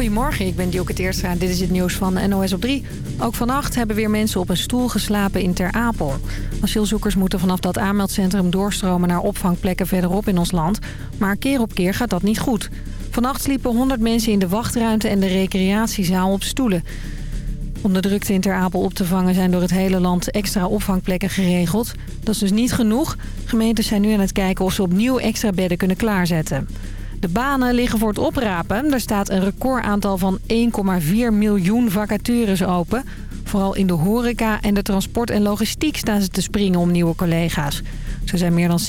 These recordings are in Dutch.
Goedemorgen, ik ben Dioke Teerstra. Dit is het nieuws van NOS op 3. Ook vannacht hebben weer mensen op een stoel geslapen in Ter Apel. Asielzoekers moeten vanaf dat aanmeldcentrum doorstromen naar opvangplekken verderop in ons land. Maar keer op keer gaat dat niet goed. Vannacht sliepen 100 mensen in de wachtruimte en de recreatiezaal op stoelen. Om de drukte in Ter Apel op te vangen zijn door het hele land extra opvangplekken geregeld. Dat is dus niet genoeg. Gemeentes zijn nu aan het kijken of ze opnieuw extra bedden kunnen klaarzetten. De banen liggen voor het oprapen. Er staat een recordaantal van 1,4 miljoen vacatures open. Vooral in de horeca en de transport en logistiek staan ze te springen om nieuwe collega's. Zo zijn meer dan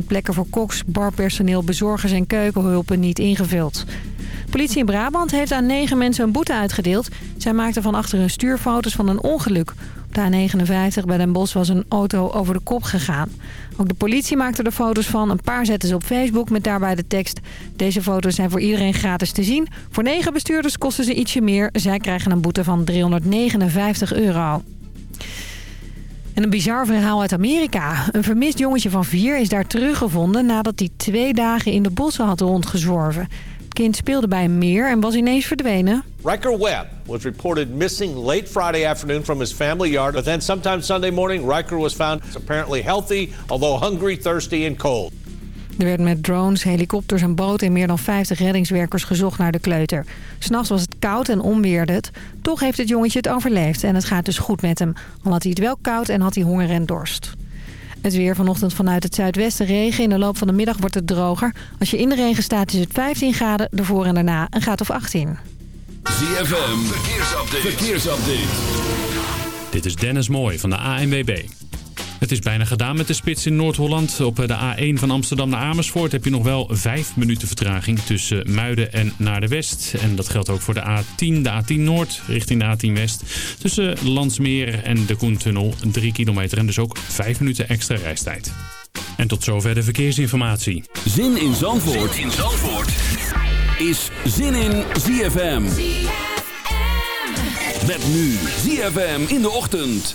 70.000 plekken voor koks, barpersoneel, bezorgers en keukenhulpen niet ingevuld. Politie in Brabant heeft aan negen mensen een boete uitgedeeld. Zij maakten van achter hun stuur foto's van een ongeluk. De A59 bij Den Bosch was een auto over de kop gegaan. Ook de politie maakte er foto's van. Een paar zetten ze op Facebook met daarbij de tekst... Deze foto's zijn voor iedereen gratis te zien. Voor negen bestuurders kosten ze ietsje meer. Zij krijgen een boete van 359 euro. En een bizar verhaal uit Amerika. Een vermist jongetje van vier is daar teruggevonden... nadat hij twee dagen in de bossen had rondgezworven kind speelde bij een meer en was ineens verdwenen. Riker Webb was reported missing late Friday afternoon from his family yard. But then sometime Sunday morning, Riker was found apparently healthy, although hungry, thirsty and cold. Er werd met drones, helikopters en boten en meer dan 50 reddingswerkers gezocht naar de kleuter. S'nachts was het koud en onweerde het. Toch heeft het jongetje het overleefd en het gaat dus goed met hem. Al had hij het wel koud en had hij honger en dorst. Het weer vanochtend vanuit het zuidwesten regen. In de loop van de middag wordt het droger. Als je in de regen staat is het 15 graden. Ervoor en daarna een graad of 18. ZFM. Dit is Dennis Mooij van de ANWB. Het is bijna gedaan met de spits in Noord-Holland. Op de A1 van Amsterdam naar Amersfoort heb je nog wel 5 minuten vertraging tussen Muiden en naar de West. En dat geldt ook voor de A10, de A10 Noord richting de A10 West. Tussen Landsmeer en de Koentunnel 3 kilometer en dus ook 5 minuten extra reistijd. En tot zover de verkeersinformatie. Zin in Zandvoort, zin in Zandvoort. is Zin in ZFM. ZFM. Met nu ZFM in de ochtend.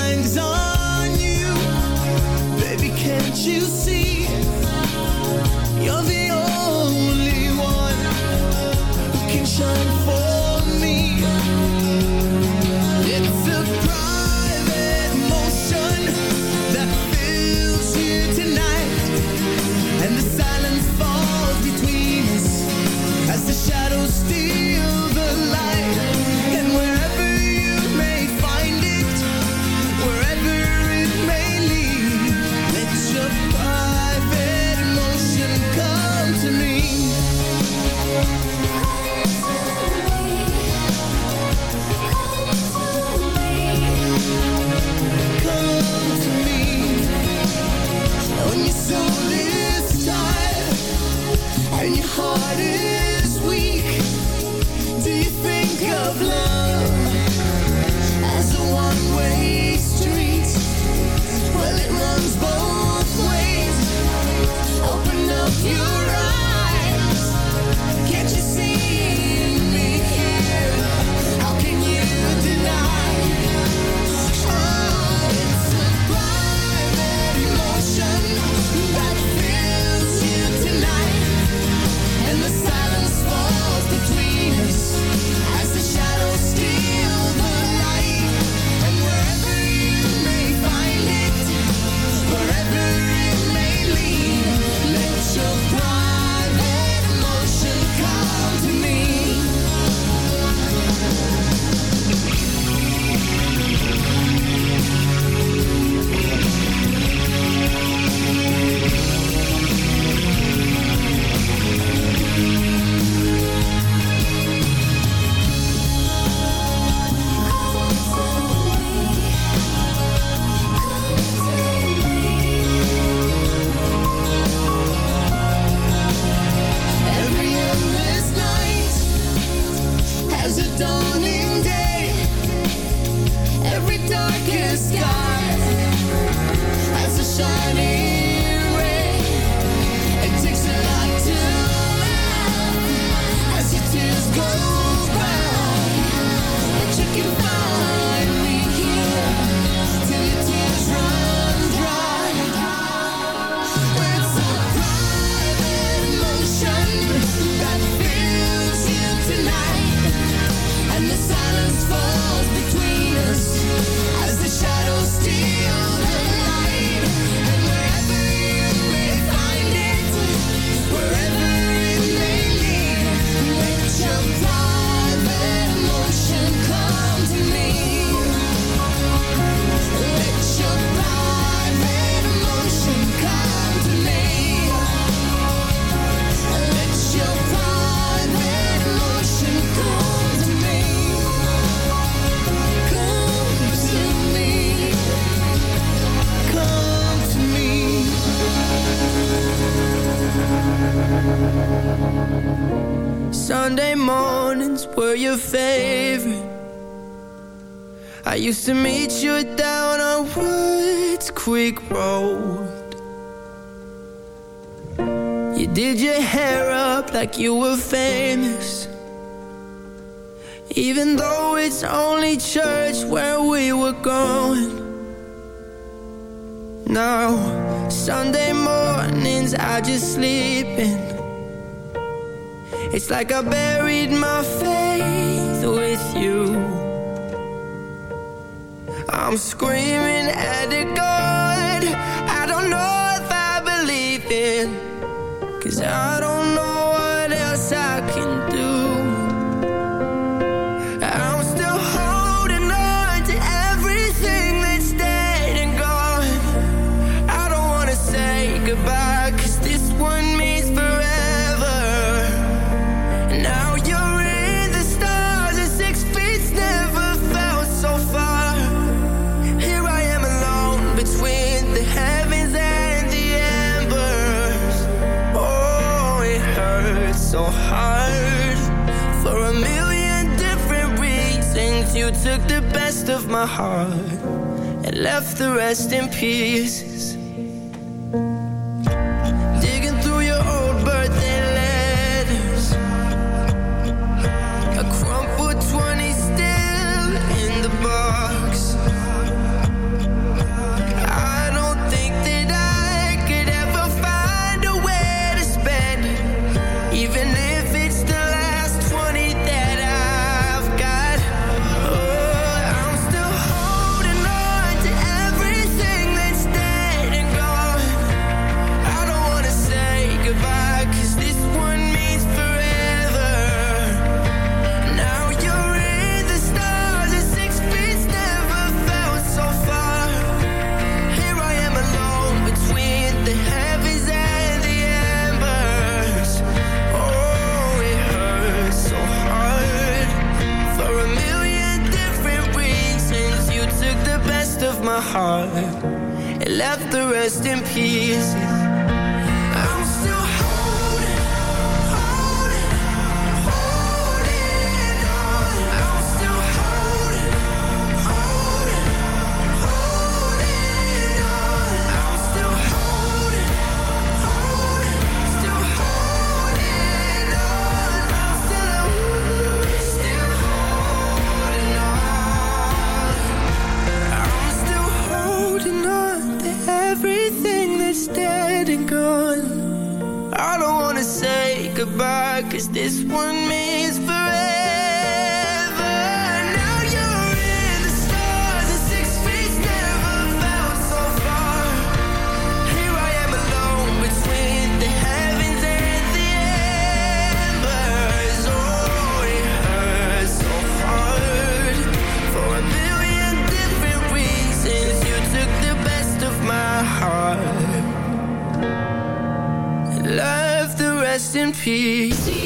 you And your heart is weak Do you think of love? did your hair up like you were famous? Even though it's only church where we were going. Now, Sunday mornings I just sleep in It's like I buried my faith with you. I'm screaming at the God I don't know if I believe in. Cause I don't know it's so hard. For a million different reasons You took the best of my heart And left the rest in pieces. Peace.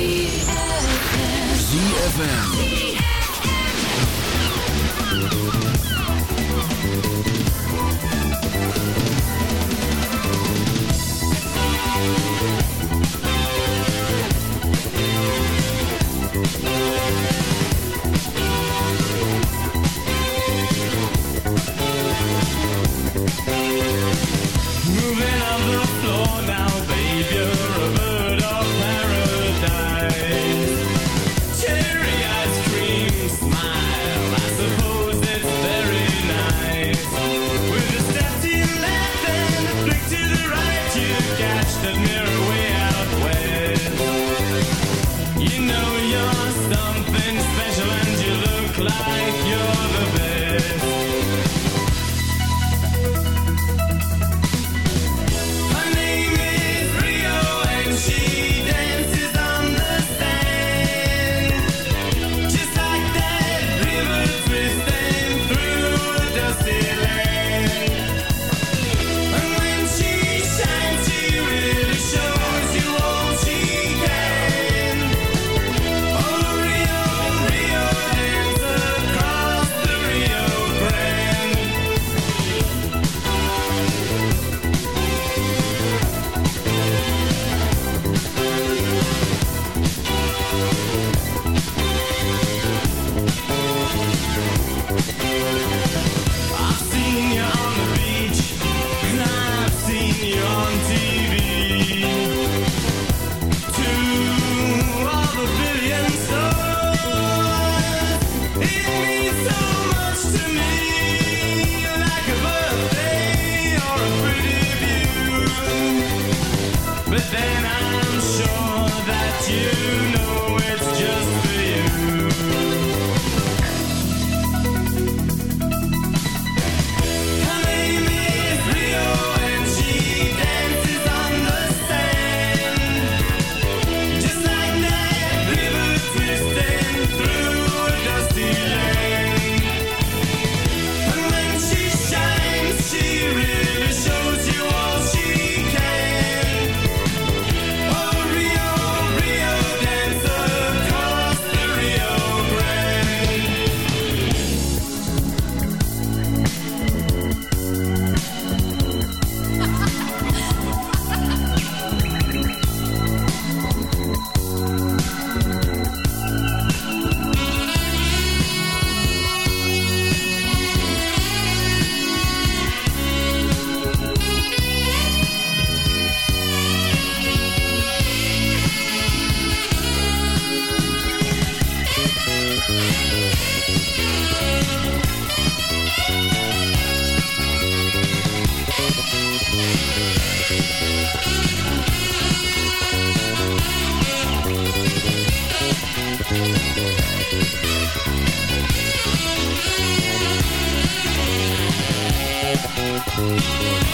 Música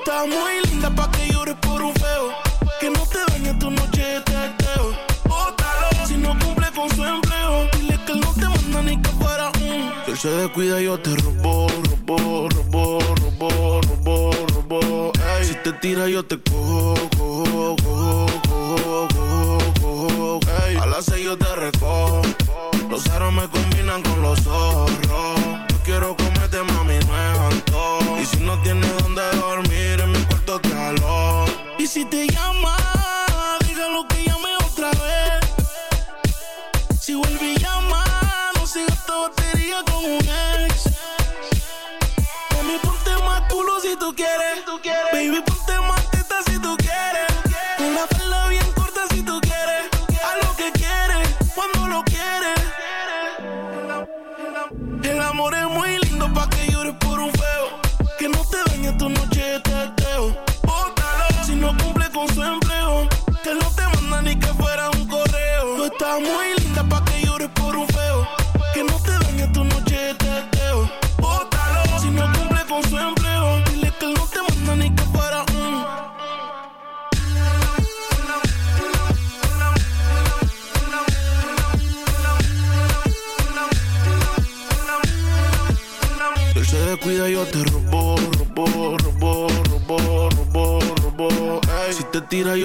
estás muy linda pa' que llores por un feo. Que no te dañe tu noche de teteo. Bótalo si no cumple con su empleo. Dile que él no te manda ni que fuera un. Que él se descuida yo te robo, robo, robo, robo, robo, robo. Si te tira yo te cojo, cojo, cojo, cojo, cojo, cojo. A las seis yo te recojo. Los aros me combinan con los zorros.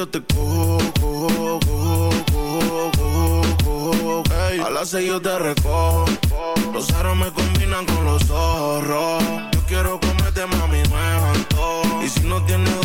Te cojo, cojo, cojo, cojo, cojo, cojo. Ey, a las seis yo te recojo. Los aros me combinan con los zorros. Yo quiero comerte, mami, es antojo. Y si no tienes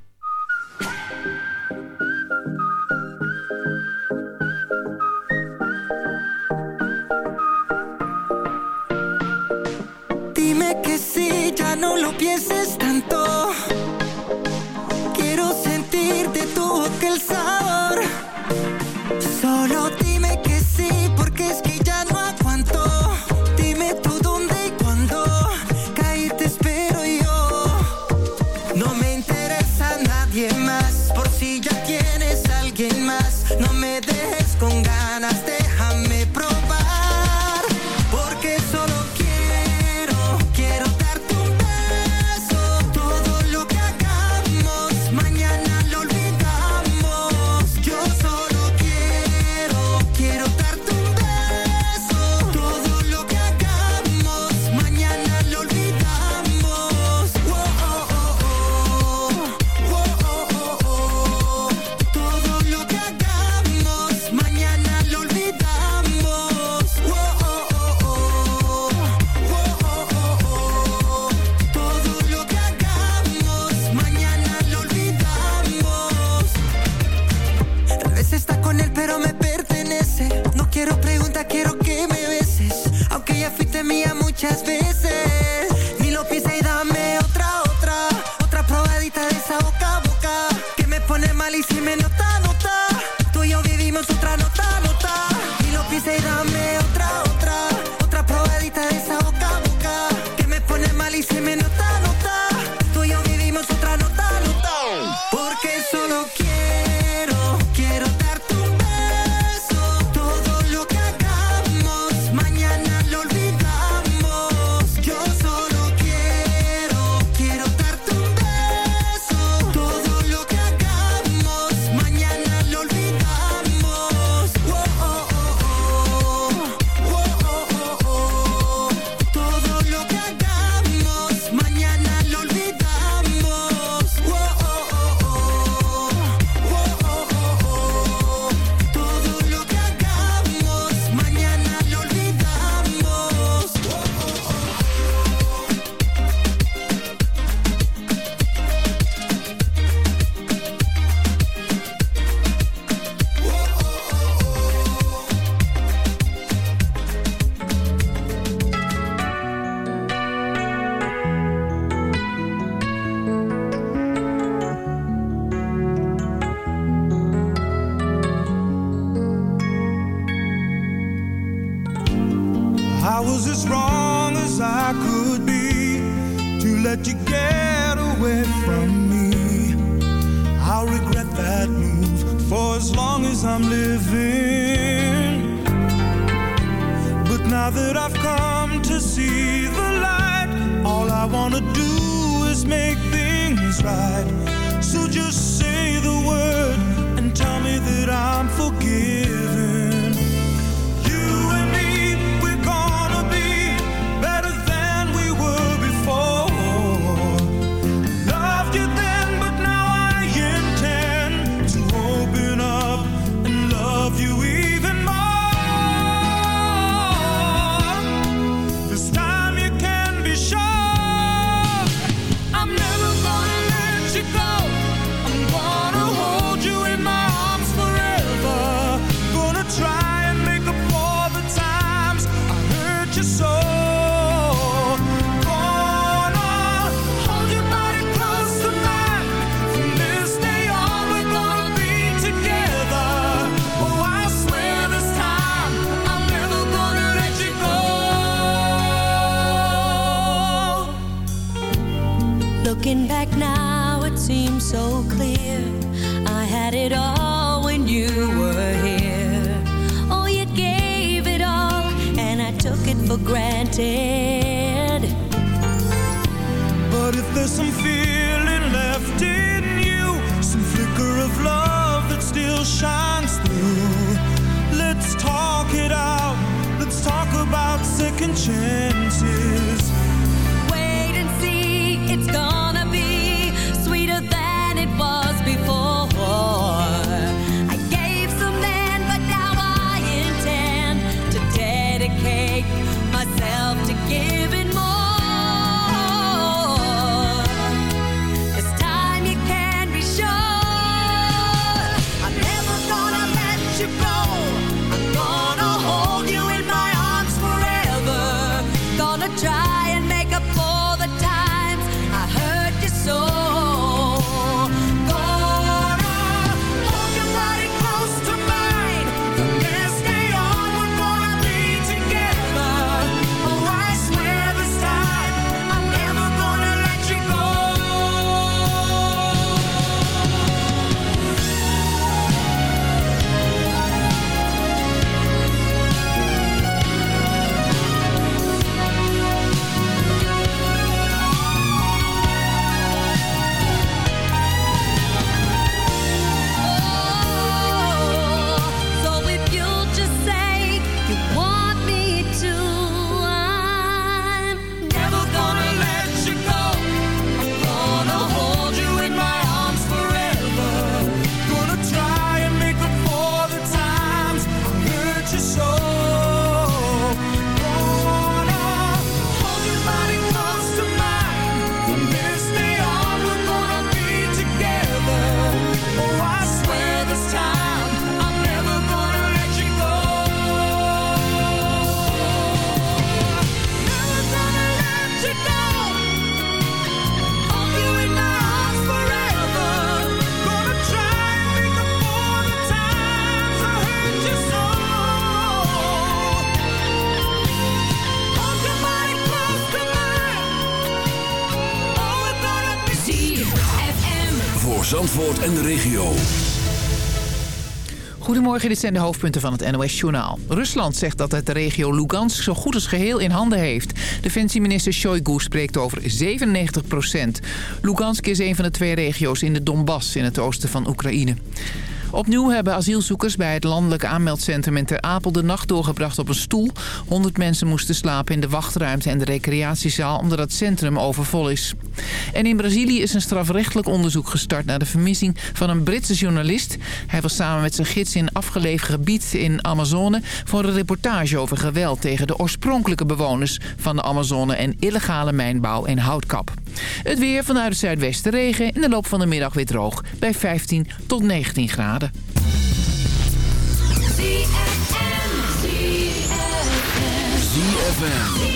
right. So just say the word. Goedemorgen, dit zijn de hoofdpunten van het NOS-journaal. Rusland zegt dat het de regio Lugansk zo goed als geheel in handen heeft. Defensieminister Shoigu spreekt over 97 procent. Lugansk is een van de twee regio's in de Donbass in het oosten van Oekraïne. Opnieuw hebben asielzoekers bij het landelijk aanmeldcentrum in Ter Apel de nacht doorgebracht op een stoel. 100 mensen moesten slapen in de wachtruimte en de recreatiezaal omdat het centrum overvol is. En in Brazilië is een strafrechtelijk onderzoek gestart naar de vermissing van een Britse journalist. Hij was samen met zijn gids in afgelegen gebied in Amazone voor een reportage over geweld tegen de oorspronkelijke bewoners van de Amazone en illegale mijnbouw en houtkap. Het weer vanuit het zuidwesten regen, in de loop van de middag weer droog bij 15 tot 19 graden. ZFM.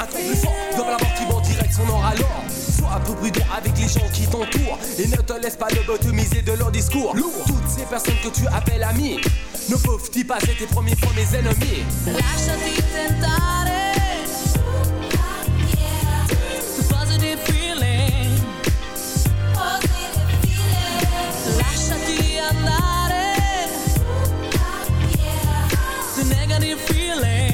Un temps plus fort, devant la mort qui vend direct son or à l'or. Sois un peu prudent avec les gens qui t'entourent et ne te laisse pas lobotomiser de leur discours. Lourd. Toutes ces personnes que tu appelles amis ne peuvent-ils pas être tes premiers fois mes ennemis? Lasciati tentare. Andare, the negative feeling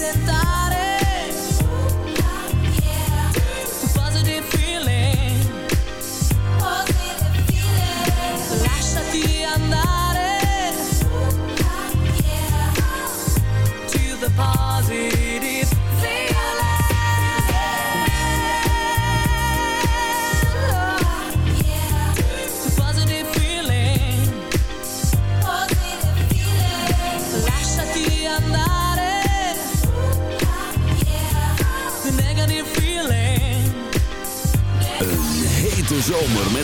aceptar.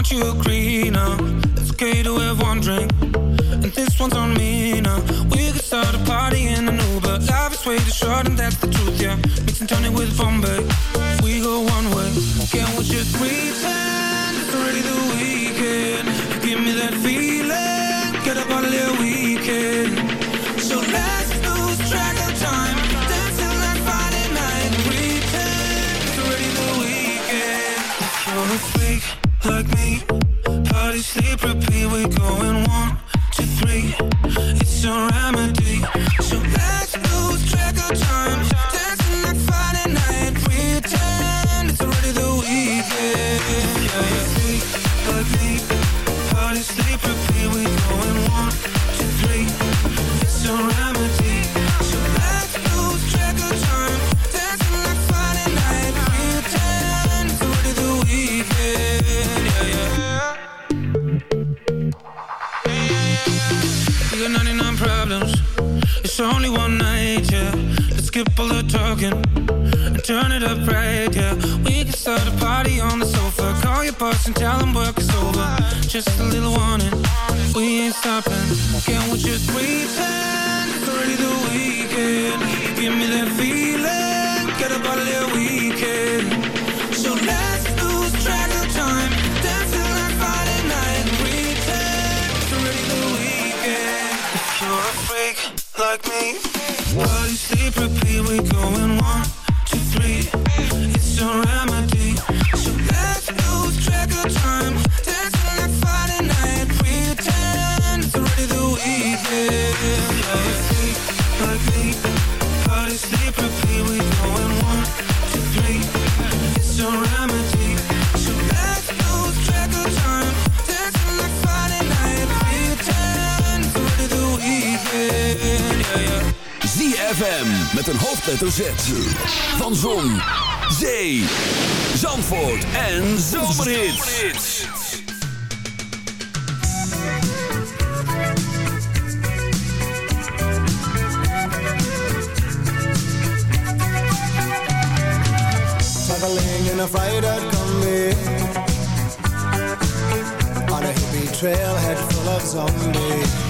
Don't you agree now? It's okay to have one drink. It up right, yeah. We can start a party on the sofa. Call your boss and tell him work is over. Just a little warning, we ain't stopping. Can we just pretend it's already the weekend? Give me that feeling, get up on the weekend. So let's lose track of time. Dancing like Friday night. Pretend it's already the weekend. If you're a freak like me, ZFM met een hoofdletter Z. Van Zon, Zee, Zandvoort en Zomerhits. Traveling in a fried-out combi On a hippie trailhead full of zombies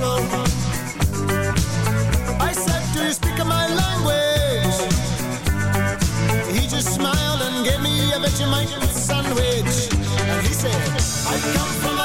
of. I said, Do you speak my language? He just smiled and gave me a Vegemite sandwich. And he said, I come from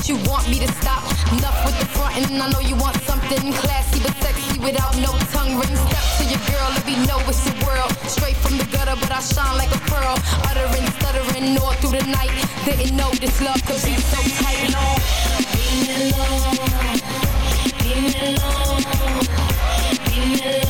but you want me to stop. Enough with the frontin', I know you want something classy but sexy without no tongue ring. Step to your girl, let me know it's your world. Straight from the gutter, but I shine like a pearl. Uttering, stuttering, all through the night. Didn't know this love could be so tight. Leave me alone, leave me alone, leave me alone.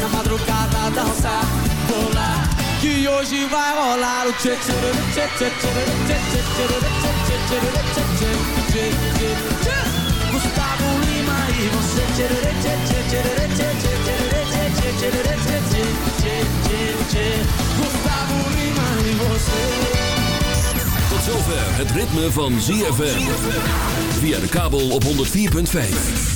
na madrugada, dançar. Que hoje vai rolar o tchê tchê tchê tchê tchê tchê tchê tchê tchê tchê e você tchê tchê tchê tchê tchê tchê tchê tchê tchê e você Tot zover het ritme van ZFM. Via de kabel op 104.5.